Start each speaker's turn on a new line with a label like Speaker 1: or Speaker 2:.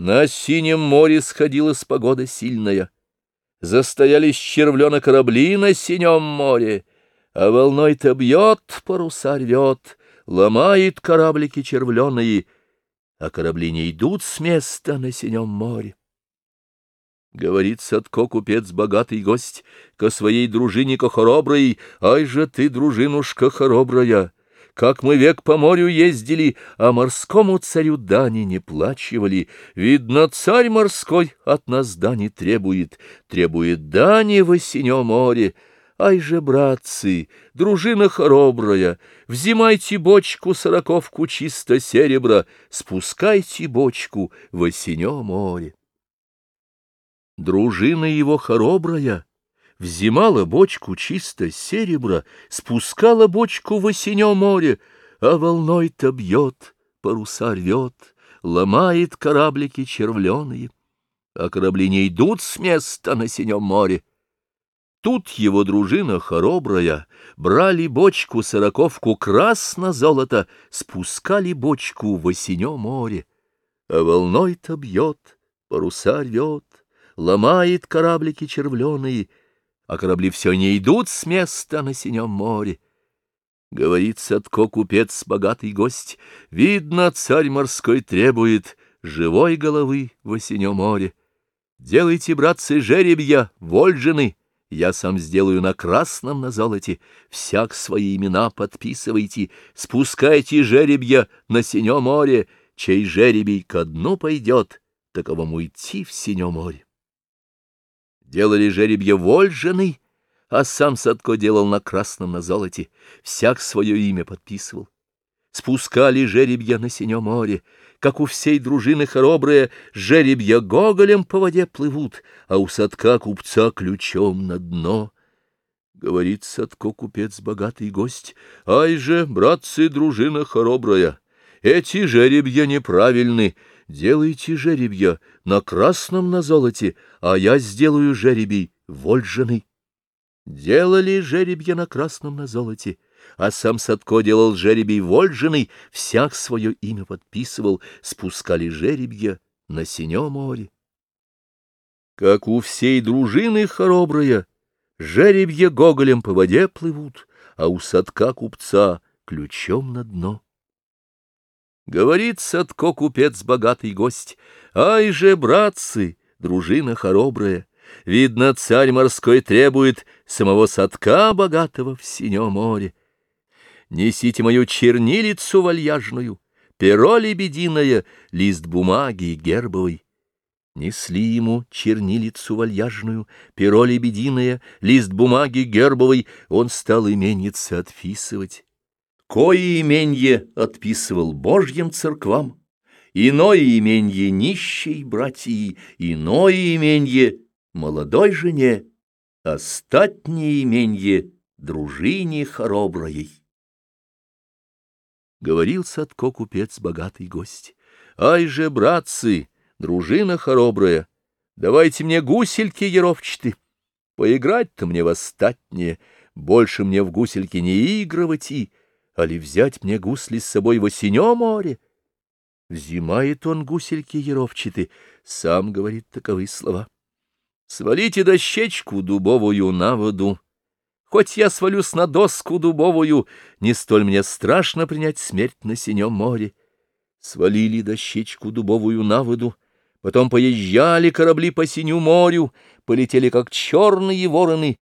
Speaker 1: На синем море сходилась погода сильная. Застоялись червлено корабли на синем море, А волной-то бьет, паруса рвет, Ломает кораблики червленые, А корабли не идут с места на синем море. Говорит Садко, купец, богатый гость, Ко своей дружине-ко хороброй, Ай же ты, дружинушка хоробрая! Как мы век по морю ездили, а морскому царю дани не плачивали. Видно, царь морской от нас дани требует, требует дани в осеннем море. Ай же, братцы, дружина хоробрая, взимайте бочку сороковку чисто серебра, спускайте бочку в осеннем море. Дружина его хоробрая — взимала бочку чисто серебра, спускала бочку в осеннем море, а волной-то бьет, паруса рвет, ломает кораблики червленые, а корабли не идут с места на синем море. Тут его дружина хоробрая, брали бочку сороковку красно-золото, спускали бочку в осеннем море, а волной-то бьет, паруса рвет, ломает кораблики червленые, а корабли все не идут с места на синем море. Говорит Садко, купец, богатый гость, видно, царь морской требует живой головы в осеннем море. Делайте, братцы, жеребья, вольжины, я сам сделаю на красном, на золоте, всяк свои имена подписывайте, спускайте жеребья на синем море, чей жеребий ко дну пойдет, таковому идти в синем море делали жеребья вольжены, а сам Садко делал на красном на золоте, всяк свое имя подписывал. Спускали жеребья на синем море, как у всей дружины хоробрые, жеребья гоголем по воде плывут, а у Садка купца ключом на дно. Говорит Садко купец богатый гость, ай же, братцы, дружина хоробрая, эти жеребья неправильны, Делайте жеребья на красном на золоте, а я сделаю жеребий вольженый. Делали жеребья на красном на золоте, а сам Садко делал жеребий вольженый, всяк свое имя подписывал, спускали жеребья на синем море. Как у всей дружины хоробрая, жеребья гоголем по воде плывут, а у Садка купца ключом на дно. Говорит Садко купец богатый гость, Ай же, братцы, дружина хоробрая, Видно, царь морской требует Самого Садка богатого в синем море. Несите мою чернилицу вальяжную, Перо лебединое, лист бумаги гербовый. Несли ему чернилицу вальяжную, перо лебединое, лист бумаги гербовый, он стал имениться отписывать. Кое именье отписывал божьим церквам, Иное именье нищей братьи, Иное именье молодой жене, Остатнее именье дружине хороброей. Говорил Садко купец богатый гость. Ай же, братцы, дружина хоробрая, Давайте мне гусельки еровчаты, Поиграть-то мне восстатнее, Больше мне в гусельке не игрывать и, али взять мне гусли с собой в осеннем море? Взимает он гусельки еровчаты, сам говорит таковы слова. Свалите дощечку дубовую на воду. Хоть я свалюсь на доску дубовую, не столь мне страшно принять смерть на синем море. Свалили дощечку дубовую на воду, потом поезжали корабли по синю морю, полетели, как черные вороны,